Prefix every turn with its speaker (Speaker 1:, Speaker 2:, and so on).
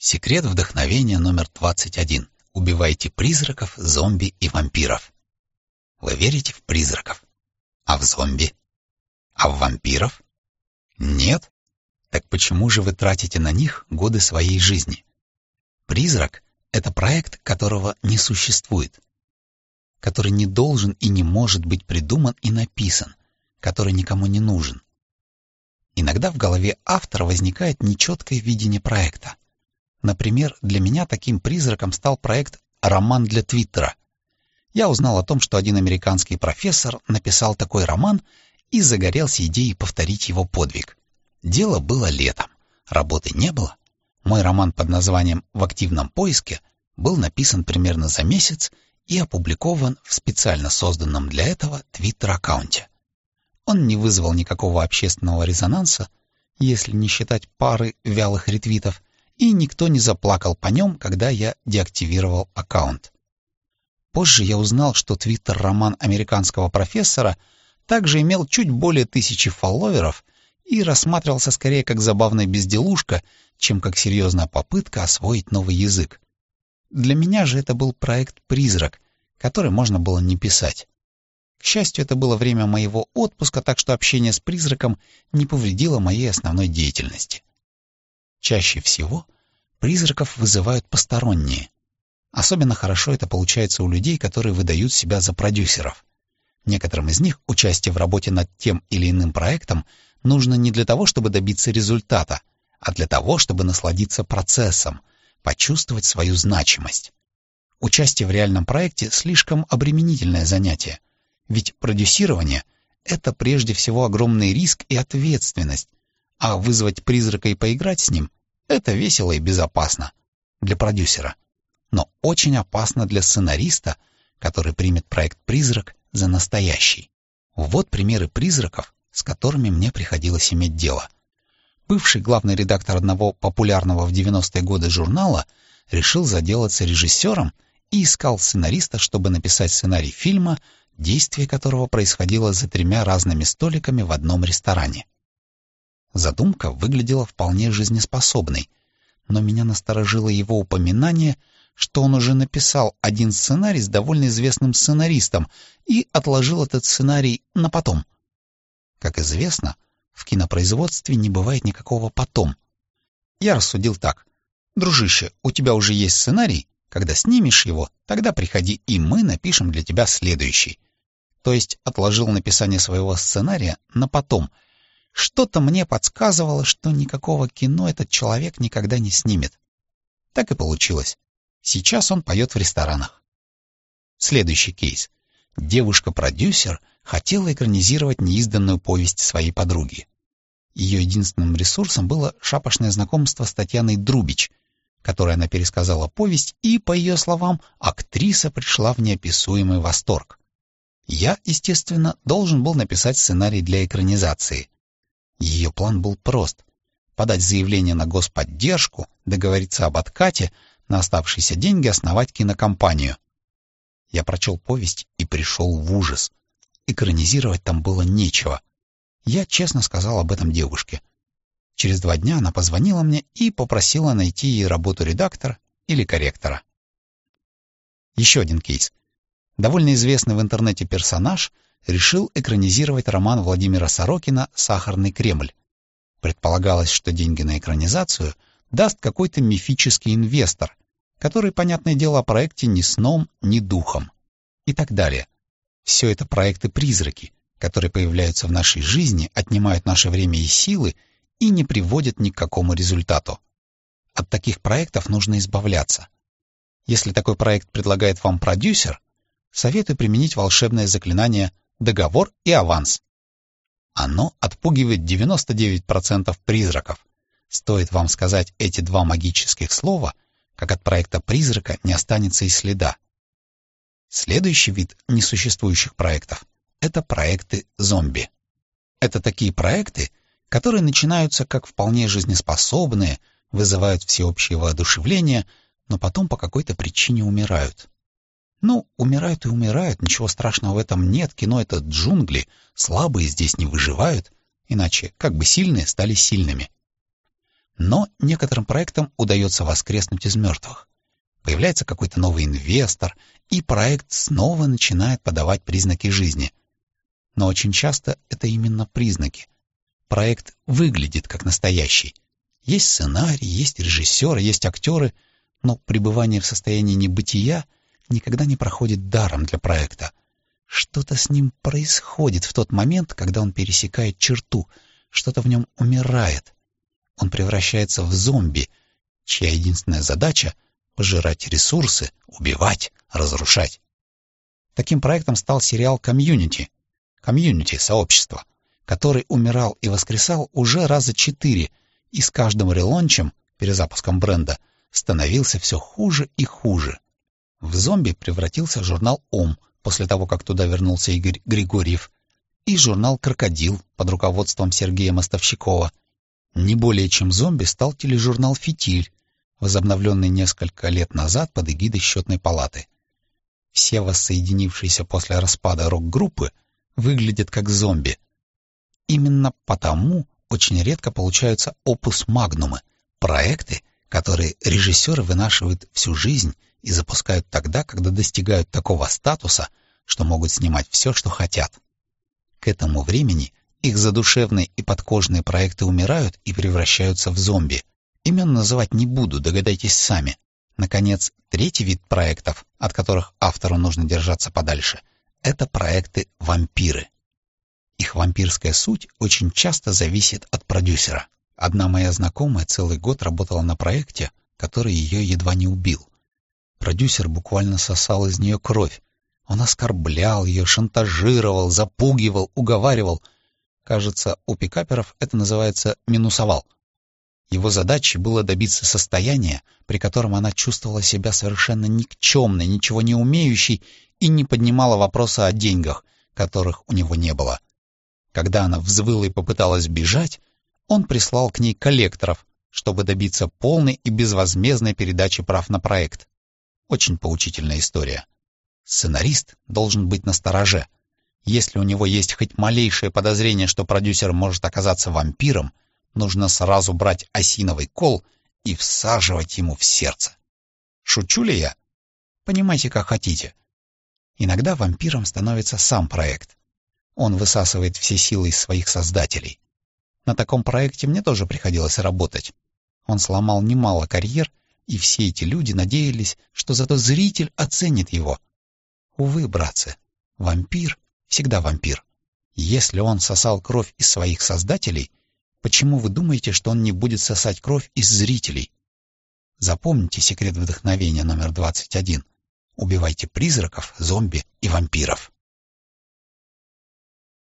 Speaker 1: Секрет вдохновения номер 21. Убивайте призраков, зомби и вампиров. Вы верите в призраков? А в зомби? А в вампиров? Нет? Так почему же вы тратите на них годы своей жизни? Призрак — это проект, которого не существует, который не должен и не может быть придуман и написан, который никому не нужен. Иногда в голове автора возникает нечеткое видение проекта — Например, для меня таким призраком стал проект «Роман для Твиттера». Я узнал о том, что один американский профессор написал такой роман и загорелся идеей повторить его подвиг. Дело было летом, работы не было. Мой роман под названием «В активном поиске» был написан примерно за месяц и опубликован в специально созданном для этого твиттер-аккаунте. Он не вызвал никакого общественного резонанса, если не считать пары вялых ретвитов, и никто не заплакал по нем, когда я деактивировал аккаунт. Позже я узнал, что твиттер-роман американского профессора также имел чуть более тысячи фолловеров и рассматривался скорее как забавная безделушка, чем как серьезная попытка освоить новый язык. Для меня же это был проект «Призрак», который можно было не писать. К счастью, это было время моего отпуска, так что общение с призраком не повредило моей основной деятельности. Чаще всего призраков вызывают посторонние. Особенно хорошо это получается у людей, которые выдают себя за продюсеров. Некоторым из них участие в работе над тем или иным проектом нужно не для того, чтобы добиться результата, а для того, чтобы насладиться процессом, почувствовать свою значимость. Участие в реальном проекте слишком обременительное занятие, ведь продюсирование — это прежде всего огромный риск и ответственность, а вызвать призрака и поиграть с ним — это весело и безопасно для продюсера, но очень опасно для сценариста, который примет проект «Призрак» за настоящий. Вот примеры призраков, с которыми мне приходилось иметь дело. Бывший главный редактор одного популярного в 90-е годы журнала решил заделаться режиссером и искал сценариста, чтобы написать сценарий фильма, действие которого происходило за тремя разными столиками в одном ресторане. Задумка выглядела вполне жизнеспособной, но меня насторожило его упоминание, что он уже написал один сценарий с довольно известным сценаристом и отложил этот сценарий на потом. Как известно, в кинопроизводстве не бывает никакого «потом». Я рассудил так. «Дружище, у тебя уже есть сценарий, когда снимешь его, тогда приходи, и мы напишем для тебя следующий». То есть отложил написание своего сценария на потом — что-то мне подсказывало, что никакого кино этот человек никогда не снимет. Так и получилось. Сейчас он поет в ресторанах. Следующий кейс. Девушка-продюсер хотела экранизировать неизданную повесть своей подруги. Ее единственным ресурсом было шапошное знакомство с Татьяной Друбич, которой она пересказала повесть, и, по ее словам, актриса пришла в неописуемый восторг. Я, естественно, должен был написать сценарий для экранизации. Ее план был прост — подать заявление на господдержку, договориться об откате, на оставшиеся деньги основать кинокомпанию. Я прочел повесть и пришел в ужас. Экранизировать там было нечего. Я честно сказал об этом девушке. Через два дня она позвонила мне и попросила найти ей работу редактора или корректора. Еще один кейс. Довольно известный в интернете персонаж — решил экранизировать роман Владимира Сорокина «Сахарный Кремль». Предполагалось, что деньги на экранизацию даст какой-то мифический инвестор, который, понятное дело, о проекте ни сном, ни духом. И так далее. Все это проекты-призраки, которые появляются в нашей жизни, отнимают наше время и силы и не приводят ни к какому результату. От таких проектов нужно избавляться. Если такой проект предлагает вам продюсер, советую применить волшебное заклинание договор и аванс. Оно отпугивает 99% призраков. Стоит вам сказать эти два магических слова, как от проекта призрака не останется и следа. Следующий вид несуществующих проектов — это проекты зомби. Это такие проекты, которые начинаются как вполне жизнеспособные, вызывают всеобщее воодушевление, но потом по какой-то причине умирают. Ну, умирают и умирают, ничего страшного в этом нет, кино — это джунгли, слабые здесь не выживают, иначе как бы сильные стали сильными. Но некоторым проектам удается воскреснуть из мертвых. Появляется какой-то новый инвестор, и проект снова начинает подавать признаки жизни. Но очень часто это именно признаки. Проект выглядит как настоящий. Есть сценарий, есть режиссеры, есть актеры, но пребывание в состоянии небытия никогда не проходит даром для проекта. Что-то с ним происходит в тот момент, когда он пересекает черту, что-то в нем умирает. Он превращается в зомби, чья единственная задача — пожирать ресурсы, убивать, разрушать. Таким проектом стал сериал «Community», «Community» — сообщество, который умирал и воскресал уже раза четыре, и с каждым релончем, перезапуском бренда, становился все хуже и хуже. В зомби превратился журнал «Ом», после того, как туда вернулся Игорь Григорьев, и журнал «Крокодил» под руководством Сергея Мостовщикова. Не более чем зомби стал тележурнал «Фитиль», возобновленный несколько лет назад под эгидой счетной палаты. Все воссоединившиеся после распада рок-группы выглядят как зомби. Именно потому очень редко получаются опус-магнумы, проекты, которые режиссеры вынашивают всю жизнь и запускают тогда, когда достигают такого статуса, что могут снимать все, что хотят. К этому времени их задушевные и подкожные проекты умирают и превращаются в зомби. Имен называть не буду, догадайтесь сами. Наконец, третий вид проектов, от которых автору нужно держаться подальше, это проекты-вампиры. Их вампирская суть очень часто зависит от продюсера. Одна моя знакомая целый год работала на проекте, который ее едва не убил. Продюсер буквально сосал из нее кровь. Он оскорблял ее, шантажировал, запугивал, уговаривал. Кажется, у пикаперов это называется «минусовал». Его задачей было добиться состояния, при котором она чувствовала себя совершенно никчемной, ничего не умеющей и не поднимала вопроса о деньгах, которых у него не было. Когда она взвыла и попыталась бежать, он прислал к ней коллекторов, чтобы добиться полной и безвозмездной передачи прав на проект. Очень поучительная история. Сценарист должен быть настороже. Если у него есть хоть малейшее подозрение, что продюсер может оказаться вампиром, нужно сразу брать осиновый кол и всаживать ему в сердце. Шучу ли я? Понимаете, как хотите. Иногда вампиром становится сам проект. Он высасывает все силы из своих создателей. На таком проекте мне тоже приходилось работать. Он сломал немало карьер и все эти люди надеялись, что зато зритель оценит его. Увы, братцы, вампир всегда вампир. Если он сосал кровь из своих создателей, почему вы думаете, что он не будет сосать кровь из зрителей? Запомните секрет вдохновения номер 21. Убивайте призраков, зомби и вампиров.